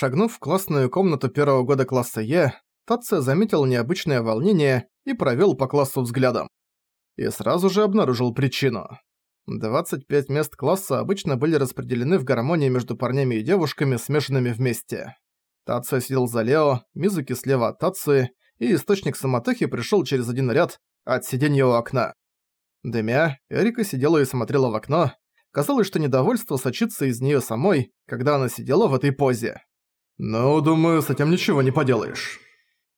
Шагнув в классную комнату первого года класса Е, Татца заметил необычное волнение и провёл по классу взглядом. И сразу же обнаружил причину. 25 мест класса обычно были распределены в гармонии между парнями и девушками, смешанными вместе. Тацуя сидел за Лео, Мизуки слева от Тацуи, и источник самотехи пришёл через один ряд от сиденья у окна. Дымя, Эрика сидела и смотрела в окно. Казалось, что недовольство сочится из неё самой, когда она сидела в этой позе. «Ну, думаю, с этим ничего не поделаешь».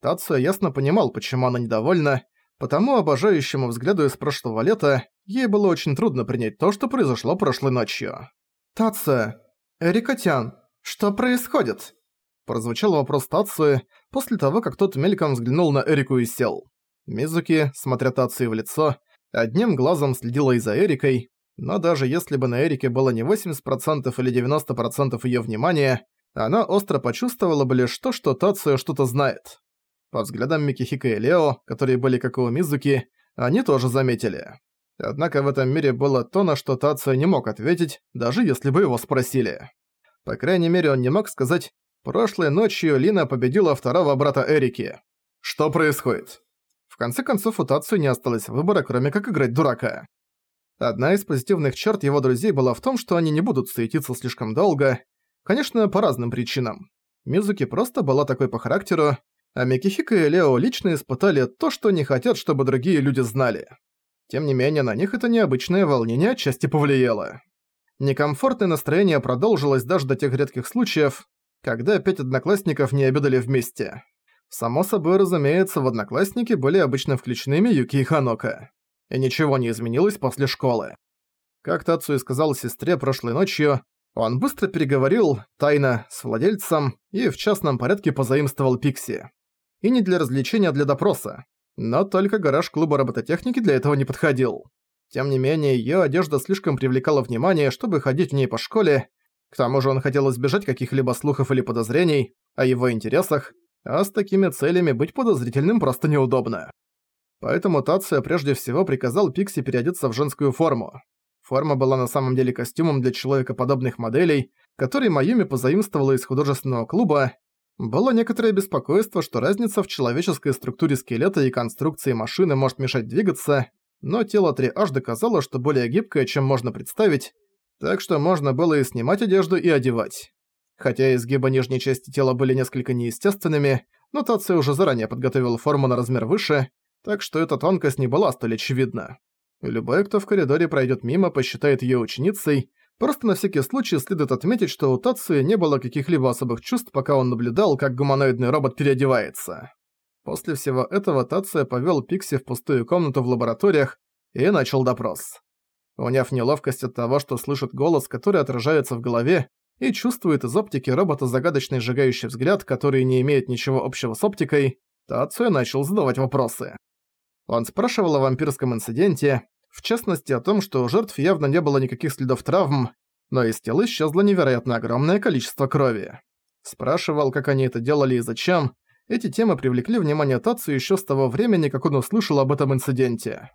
Тацуя ясно понимал, почему она недовольна, потому обожающему взгляду из прошлого лета ей было очень трудно принять то, что произошло прошлой ночью. «Тацуя, Эрикотян, что происходит?» Прозвучал вопрос Тацуи после того, как тот мельком взглянул на Эрику и сел. Мизуки, смотря Тацуи в лицо, одним глазом следила и за Эрикой, но даже если бы на Эрике было не 80% или 90% её внимания, она остро почувствовала бы лишь то, что Тацуя что-то знает. По взглядам Микихика и Лео, которые были как у Мизуки, они тоже заметили. Однако в этом мире было то, на что Тацуя не мог ответить, даже если бы его спросили. По крайней мере, он не мог сказать «Прошлой ночью Лина победила второго брата Эрики». Что происходит? В конце концов, у Тацуи не осталось выбора, кроме как играть дурака. Одна из позитивных черт его друзей была в том, что они не будут суетиться слишком долго, конечно, по разным причинам. Мизуки просто была такой по характеру, а Микихика и Лео лично испытали то, что не хотят, чтобы другие люди знали. Тем не менее, на них это необычное волнение отчасти повлияло. Некомфортное настроение продолжилось даже до тех редких случаев, когда пять одноклассников не обедали вместе. Само собой, разумеется, в одноклассники были обычно включены Миюки и Ханока. И ничего не изменилось после школы. Как Тацуи сказал сестре прошлой ночью, он быстро переговорил, тайно, с владельцем и в частном порядке позаимствовал Пикси и не для развлечения, а для допроса. Но только гараж клуба робототехники для этого не подходил. Тем не менее, её одежда слишком привлекала внимание, чтобы ходить в ней по школе. К тому же он хотел избежать каких-либо слухов или подозрений о его интересах, а с такими целями быть подозрительным просто неудобно. Поэтому Тация прежде всего приказал Пикси переодеться в женскую форму. Форма была на самом деле костюмом для человекоподобных моделей, который Майюми позаимствовала из художественного клуба, было некоторое беспокойство, что разница в человеческой структуре скелета и конструкции машины может мешать двигаться, но тело 3H доказало, что более гибкое, чем можно представить, так что можно было и снимать одежду и одевать. Хотя изгибы нижней части тела были несколько неестественными, но Тация уже заранее подготовил форму на размер выше, так что эта тонкость не была столь очевидна. Любой, кто в коридоре пройдет мимо, посчитает ее ученицей, Просто на всякий случай следует отметить, что у Тацуи не было каких-либо особых чувств, пока он наблюдал, как гуманоидный робот переодевается. После всего этого Тацуя повёл Пикси в пустую комнату в лабораториях и начал допрос. Уняв неловкость от того, что слышит голос, который отражается в голове, и чувствует из оптики робота загадочный сжигающий взгляд, который не имеет ничего общего с оптикой, Тацуя начал задавать вопросы. Он спрашивал о вампирском инциденте, в частности, о том, что у жертв явно не было никаких следов травм, но из тела исчезло невероятно огромное количество крови. Спрашивал, как они это делали и зачем. Эти темы привлекли внимание Тацу еще с того времени, как он услышал об этом инциденте.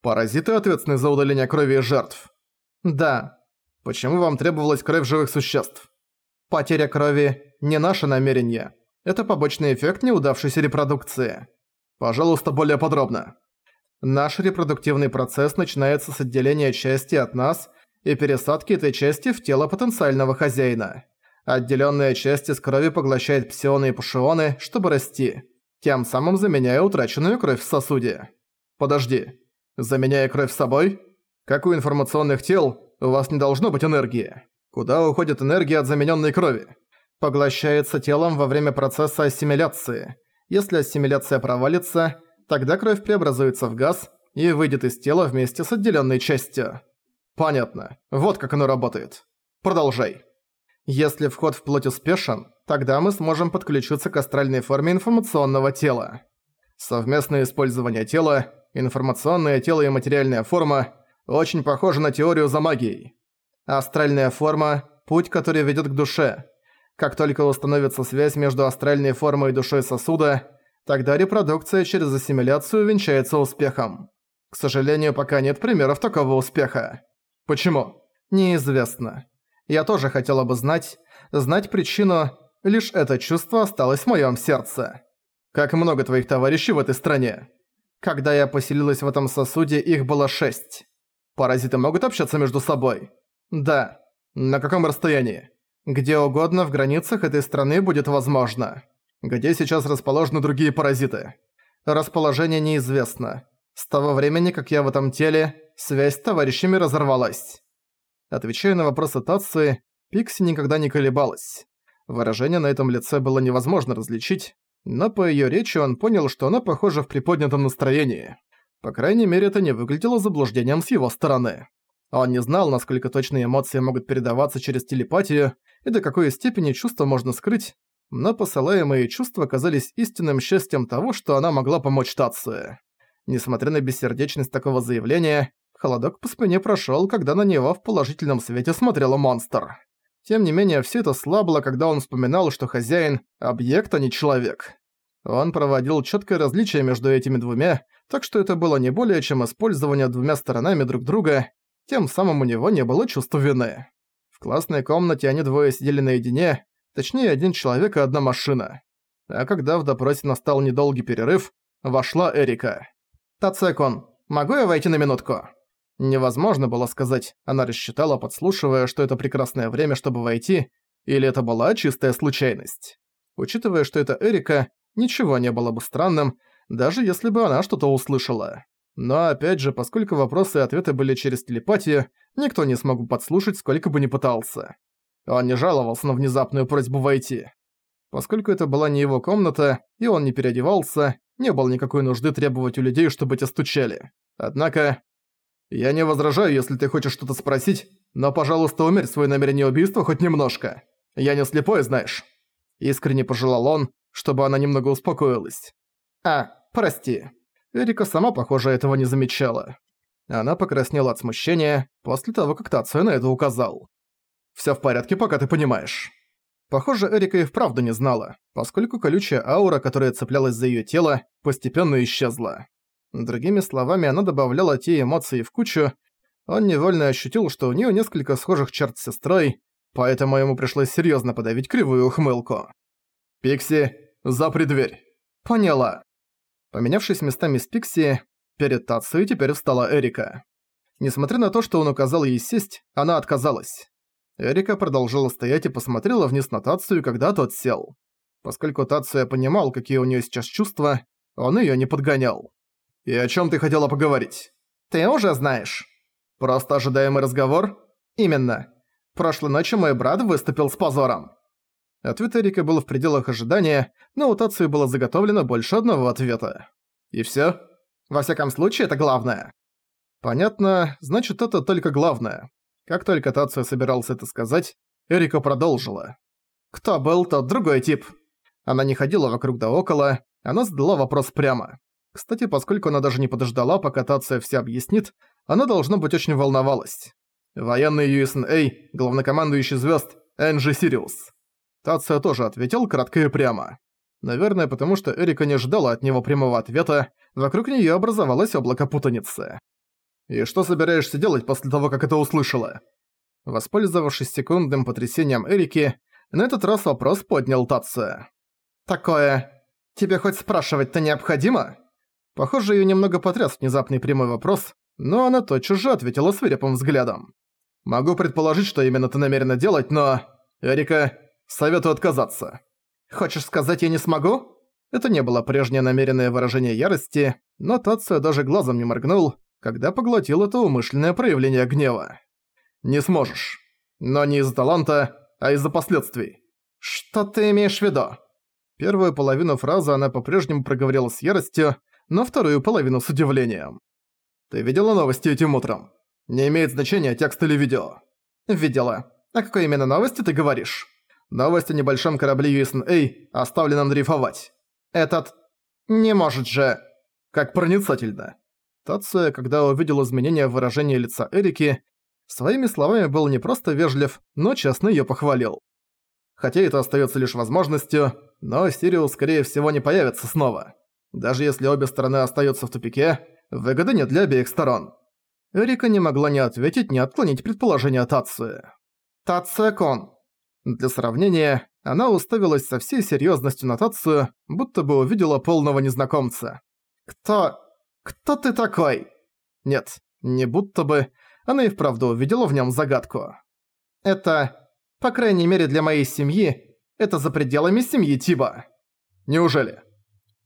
«Паразиты ответственны за удаление крови из жертв?» «Да». «Почему вам требовалась кровь живых существ?» «Потеря крови – не наше намерение. Это побочный эффект неудавшейся репродукции». «Пожалуйста, более подробно». Наш репродуктивный процесс начинается с отделения части от нас и пересадки этой части в тело потенциального хозяина. Отделенная часть из крови поглощает псионы и пушионы, чтобы расти, тем самым заменяя утраченную кровь в сосуде. Подожди, заменяя кровь собой? Как у информационных тел, у вас не должно быть энергии. Куда уходит энергия от замененной крови? Поглощается телом во время процесса ассимиляции. Если ассимиляция провалится, Тогда кровь преобразуется в газ и выйдет из тела вместе с отделенной частью. Понятно. Вот как оно работает. Продолжай. Если вход в плоть успешен, тогда мы сможем подключиться к астральной форме информационного тела. Совместное использование тела, информационное тело и материальная форма очень похожи на теорию за магией. Астральная форма – путь, который ведет к душе. Как только установится связь между астральной формой и душой сосуда, Тогда репродукция через ассимиляцию венчается успехом. К сожалению, пока нет примеров такого успеха. Почему? Неизвестно. Я тоже хотела бы знать, знать причину, Лишь это чувство осталось в моем сердце. Как много твоих товарищей в этой стране? Когда я поселилась в этом сосуде, их было шесть. Паразиты могут общаться между собой? Да. На каком расстоянии? Где угодно в границах этой страны будет возможно. Где сейчас расположены другие паразиты? Расположение неизвестно. С того времени, как я в этом теле, связь с товарищами разорвалась. Отвечая на вопросы Тации, Пикси никогда не колебалась. Выражение на этом лице было невозможно различить, но по её речи он понял, что она похожа в приподнятом настроении. По крайней мере, это не выглядело заблуждением с его стороны. Он не знал, насколько точные эмоции могут передаваться через телепатию и до какой степени чувства можно скрыть, но посылаемые чувства казались истинным счастьем того, что она могла помочь Тации. Несмотря на бессердечность такого заявления, холодок по спине прошёл, когда на него в положительном свете смотрела монстр. Тем не менее, все это слабло, когда он вспоминал, что хозяин – объект, а не человек. Он проводил четкое различие между этими двумя, так что это было не более чем использование двумя сторонами друг друга, тем самым у него не было чувства вины. В классной комнате они двое сидели наедине, точнее один человек и одна машина. А когда в допросе настал недолгий перерыв, вошла Эрика. «Тацекон, могу я войти на минутку?» Невозможно было сказать, она рассчитала, подслушивая, что это прекрасное время, чтобы войти, или это была чистая случайность. Учитывая, что это Эрика, ничего не было бы странным, даже если бы она что-то услышала. Но опять же, поскольку вопросы и ответы были через телепатию, никто не смог бы подслушать, сколько бы ни пытался. Он не жаловался на внезапную просьбу войти. Поскольку это была не его комната, и он не переодевался, не было никакой нужды требовать у людей, чтобы те стучали. Однако, «Я не возражаю, если ты хочешь что-то спросить, но, пожалуйста, умерь свое намерение убийства хоть немножко. Я не слепой, знаешь». Искренне пожелал он, чтобы она немного успокоилась. «А, прости». Эрика сама, похоже, этого не замечала. Она покраснела от смущения после того, как Тацуя на это указал. «Всё в порядке, пока ты понимаешь». Похоже, Эрика и вправду не знала, поскольку колючая аура, которая цеплялась за её тело, постепенно исчезла. Другими словами, она добавляла те эмоции в кучу. Он невольно ощутил, что у нее несколько схожих черт с сестрой, поэтому ему пришлось серьезно подавить кривую ухмылку. «Пикси, запри дверь!» «Поняла!» Поменявшись местами с Пикси, перед Тацуей теперь встала Эрика. Несмотря на то, что он указал ей сесть, она отказалась. Эрика продолжила стоять и посмотрела вниз на Тацию, когда тот сел. Поскольку Тацуя понимал, какие у нее сейчас чувства, он ее не подгонял. «И о чем ты хотела поговорить?» «Ты уже знаешь». «Просто ожидаемый разговор?» «Именно. Прошлой ночью мой брат выступил с позором». Ответ Эрика был в пределах ожидания, но у Тации было заготовлено больше одного ответа. «И всё?» «Во всяком случае, это главное». «Понятно, значит, это только главное». Как только Тация собирался это сказать, Эрика продолжила. «Кто был тот другой тип?» Она не ходила вокруг да около, она задала вопрос прямо. Кстати, поскольку она даже не подождала, пока Тация все объяснит, она, должно быть, очень волновалась. Военный USNA, главнокомандующий звезд Энджи Сириус. Тация тоже ответил кратко и прямо. Наверное, потому что Эрика не ждала от него прямого ответа, вокруг нее образовалось облако путаницы. «И что собираешься делать после того, как это услышала?» Воспользовавшись секундным потрясением Эрики, на этот раз вопрос поднял Тация. «Такое... Тебе хоть спрашивать-то необходимо?» Похоже, её немного потряс внезапный прямой вопрос, но она тотчас же ответила свирепым взглядом. «Могу предположить, что именно ты намерена делать, но... Эрика, советую отказаться». «Хочешь сказать, я не смогу?» Это не было прежнее намеренное выражение ярости, но Тация даже глазом не моргнул, когда поглотил это умышленное проявление гнева. «Не сможешь. Но не из-за таланта, а из-за последствий». «Что ты имеешь в виду?» Первую половину фразы она по-прежнему проговорила с яростью, но вторую половину с удивлением. «Ты видела новости этим утром? Не имеет значения, текст или видео». «Видела. О какой именно новости ты говоришь?» «Новость о небольшом корабле USNA, оставленном дрейфовать». «Этот... не может же...» «Как проницательно». Тация, когда увидел изменения в выражении лица Эрики, своими словами был не просто вежлив, но честно её похвалил. Хотя это остаётся лишь возможностью, но Сириус, скорее всего, не появится снова. Даже если обе стороны остаются в тупике, выгоды нет для обеих сторон. Эрика не могла ни ответить, ни отклонить предположение Тации. Тация-кон. Для сравнения, Она уставилась со всей серьёзностью на Тацию, будто бы увидела полного незнакомца. «Кто... кто ты такой?» Нет, не будто бы. Она и вправду увидела в нём загадку. «Это... по крайней мере для моей семьи, это за пределами семьи Тиба». «Неужели?»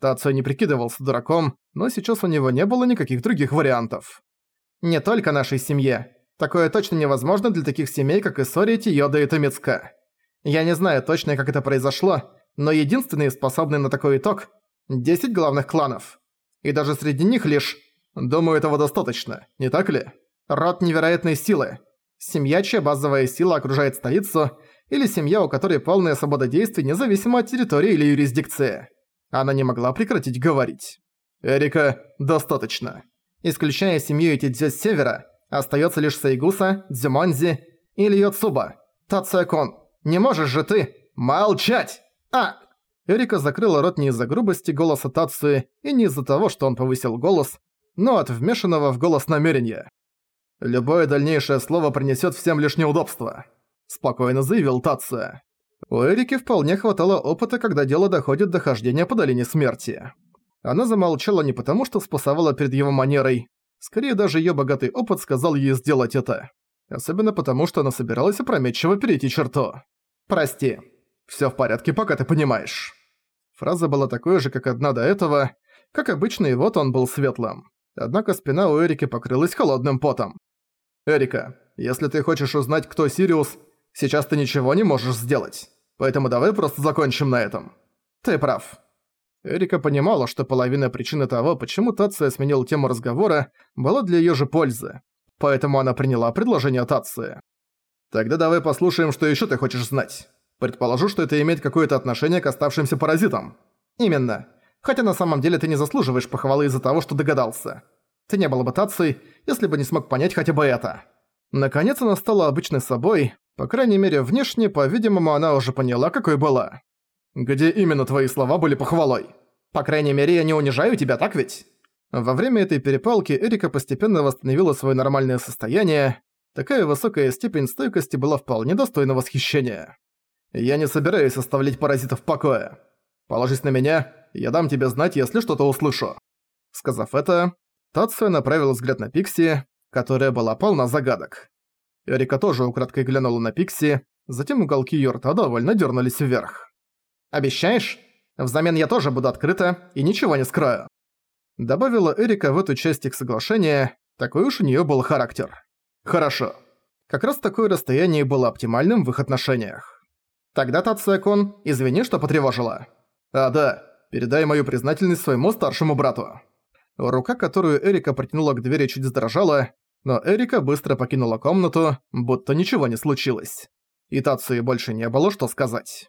Тацио не прикидывался дураком, но сейчас у него не было никаких других вариантов. «Не только нашей семье. Такое точно невозможно для таких семей, как Исори, Тиода и Томицка. Я не знаю точно, как это произошло, но единственные способные на такой итог – 10 главных кланов. И даже среди них лишь... Думаю, этого достаточно, не так ли? Род невероятной силы. Семья, чья базовая сила окружает столицу, или семья, у которой полная свобода действий независимо от территории или юрисдикции. Она не могла прекратить говорить. «Эрика, достаточно». Исключая семью Этидзё с севера, остается лишь Сайгуса, Дзюмонзи или Йоцуба. Тацуякон, не можешь же ты молчать! А! Эрика закрыла рот не из-за грубости голоса Тацуи и не из-за того, что он повысил голос, но от вмешанного в голос намерения. «Любое дальнейшее слово принесет всем лишь неудобства», – спокойно заявил Тацуя. У Эрики вполне хватало опыта, когда дело доходит до хождения по долине смерти. Она замолчала не потому, что спасовала перед его манерой, скорее даже её богатый опыт сказал ей сделать это. Особенно потому, что она собиралась опрометчиво перейти черту. «Прости. Всё в порядке, пока ты понимаешь». Фраза была такой же, как одна до этого. Как обычно, и вот он был светлым. Однако спина у Эрики покрылась холодным потом. «Эрика, если ты хочешь узнать, кто Сириус, сейчас ты ничего не можешь сделать. Поэтому давай просто закончим на этом». «Ты прав». Эрика понимала, что половина причины того, почему Тация сменил тему разговора, была для её же пользы. Поэтому она приняла предложение Тации. Тогда давай послушаем, что еще ты хочешь знать. Предположу, что это имеет какое-то отношение к оставшимся паразитам. Именно. Хотя на самом деле ты не заслуживаешь похвалы из-за того, что догадался. Ты не был бы Тацией, если бы не смог понять хотя бы это. Наконец она стала обычной собой, по крайней мере внешне, по-видимому, она уже поняла, какой была. Где именно твои слова были похвалой? По крайней мере, я не унижаю тебя, так ведь? Во время этой перепалки Эрика постепенно восстановила свое нормальное состояние, Такая высокая степень стойкости была вполне достойна восхищения. Я не собираюсь оставлять паразитов в покое. Положись на меня, я дам тебе знать, если что-то услышу». Сказав это, Тация направил взгляд на Пикси, которая была полна загадок. Эрика тоже украдкой глянула на Пикси, затем уголки её рта довольно дернулись вверх. «Обещаешь? Взамен я тоже буду открыта и ничего не скрою». Добавила Эрика в эту часть их соглашения, такой уж у неё был характер. Хорошо. Как раз такое расстояние было оптимальным в их отношениях. Тогда, Тацуя-кун, извини, что потревожила. А да, передай мою признательность своему старшему брату. Рука, которую Эрика протянула к двери, чуть задрожала, но Эрика быстро покинула комнату, будто ничего не случилось. И Тацуи больше не было что сказать.